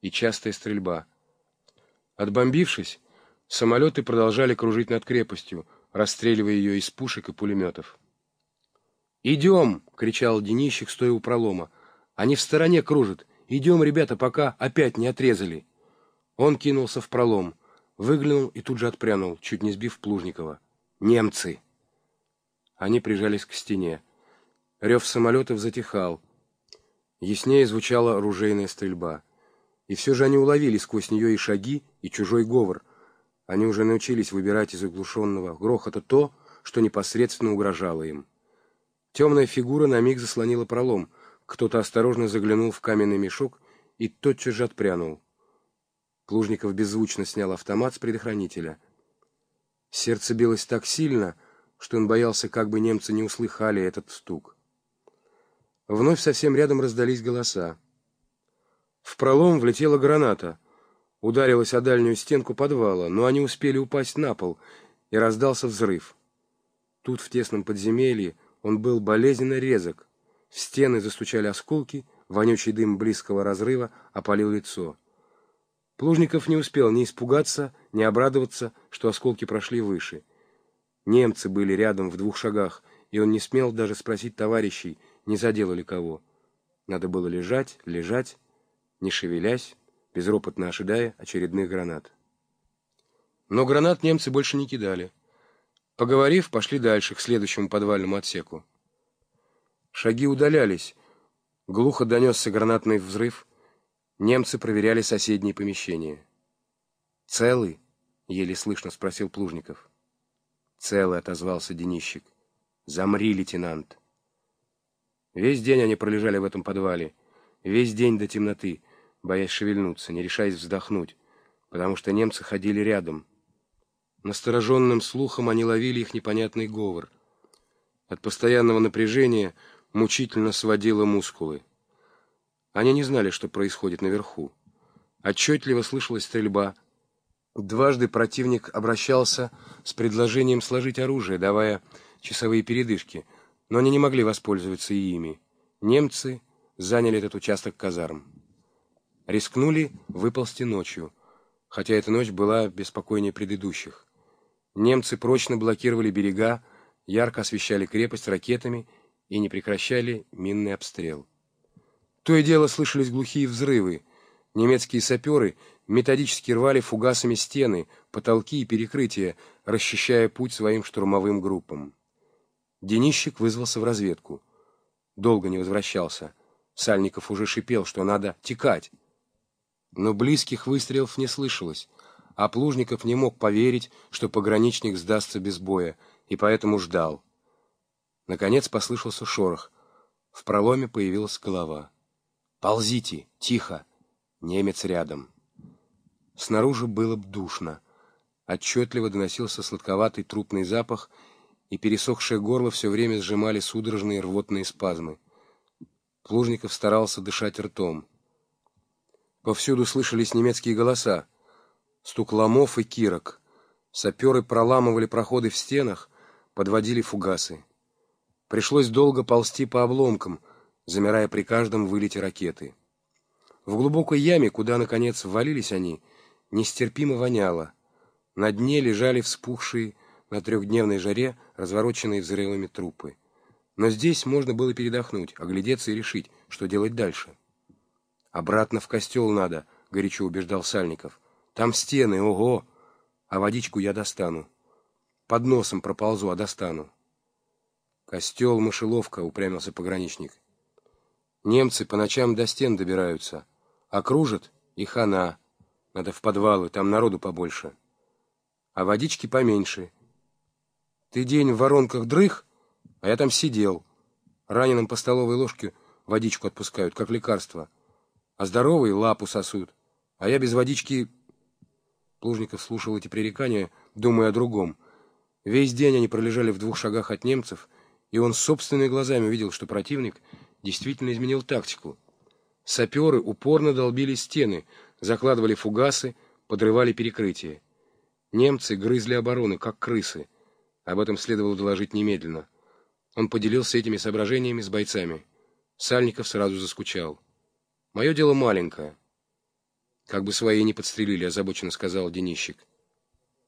и частая стрельба. Отбомбившись, самолеты продолжали кружить над крепостью, расстреливая ее из пушек и пулеметов. «Идем!» — кричал Денищик, стоя у пролома. «Они в стороне кружат! Идем, ребята, пока опять не отрезали!» Он кинулся в пролом, выглянул и тут же отпрянул, чуть не сбив Плужникова. «Немцы!» Они прижались к стене. Рев самолетов затихал. Яснее звучала оружейная стрельба. И все же они уловили сквозь нее и шаги, и чужой говор. Они уже научились выбирать из оглушенного грохота то, что непосредственно угрожало им. Темная фигура на миг заслонила пролом. Кто-то осторожно заглянул в каменный мешок и тотчас же отпрянул. Плужников беззвучно снял автомат с предохранителя. Сердце билось так сильно, что он боялся, как бы немцы не услыхали этот стук. Вновь совсем рядом раздались голоса. Пролом влетела граната, ударилась о дальнюю стенку подвала, но они успели упасть на пол, и раздался взрыв. Тут, в тесном подземелье, он был болезненно резок. В стены застучали осколки, вонючий дым близкого разрыва опалил лицо. Плужников не успел ни испугаться, ни обрадоваться, что осколки прошли выше. Немцы были рядом в двух шагах, и он не смел даже спросить товарищей, не задело ли кого. Надо было лежать, лежать, не шевелясь, безропотно ожидая очередных гранат. Но гранат немцы больше не кидали. Поговорив, пошли дальше, к следующему подвальному отсеку. Шаги удалялись. Глухо донесся гранатный взрыв. Немцы проверяли соседние помещения. «Целый?» — еле слышно спросил Плужников. «Целый», — отозвался Денищик. «Замри, лейтенант». Весь день они пролежали в этом подвале, весь день до темноты, боясь шевельнуться, не решаясь вздохнуть, потому что немцы ходили рядом. Настороженным слухом они ловили их непонятный говор. От постоянного напряжения мучительно сводило мускулы. Они не знали, что происходит наверху. Отчетливо слышалась стрельба. Дважды противник обращался с предложением сложить оружие, давая часовые передышки — но они не могли воспользоваться ими. Немцы заняли этот участок казарм. Рискнули выползти ночью, хотя эта ночь была беспокойнее предыдущих. Немцы прочно блокировали берега, ярко освещали крепость ракетами и не прекращали минный обстрел. То и дело слышались глухие взрывы. Немецкие саперы методически рвали фугасами стены, потолки и перекрытия, расчищая путь своим штурмовым группам. Денищик вызвался в разведку. Долго не возвращался. Сальников уже шипел, что надо текать. Но близких выстрелов не слышалось, а Плужников не мог поверить, что пограничник сдастся без боя, и поэтому ждал. Наконец послышался шорох. В проломе появилась голова. «Ползите! Тихо! Немец рядом!» Снаружи было душно. Отчетливо доносился сладковатый трупный запах — и пересохшее горло все время сжимали судорожные рвотные спазмы. Плужников старался дышать ртом. Повсюду слышались немецкие голоса. Стук ломов и кирок. Саперы проламывали проходы в стенах, подводили фугасы. Пришлось долго ползти по обломкам, замирая при каждом вылете ракеты. В глубокой яме, куда, наконец, ввалились они, нестерпимо воняло. На дне лежали вспухшие, на трехдневной жаре развороченные взрывами трупы. Но здесь можно было передохнуть, оглядеться и решить, что делать дальше. «Обратно в костел надо», — горячо убеждал Сальников. «Там стены, ого! А водичку я достану. Под носом проползу, а достану». «Костел, мышеловка», — упрямился пограничник. «Немцы по ночам до стен добираются. Окружат — и хана. Надо в подвалы, там народу побольше. А водички поменьше» Ты день в воронках дрых, а я там сидел. Раненым по столовой ложке водичку отпускают, как лекарство. А здоровые лапу сосут. А я без водички... Плужников слушал эти пререкания, думая о другом. Весь день они пролежали в двух шагах от немцев, и он собственными глазами увидел, что противник действительно изменил тактику. Саперы упорно долбили стены, закладывали фугасы, подрывали перекрытия. Немцы грызли обороны, как крысы — об этом следовало доложить немедленно. Он поделился этими соображениями с бойцами. Сальников сразу заскучал. «Мое дело маленькое. Как бы свои не подстрелили, озабоченно сказал Денищик.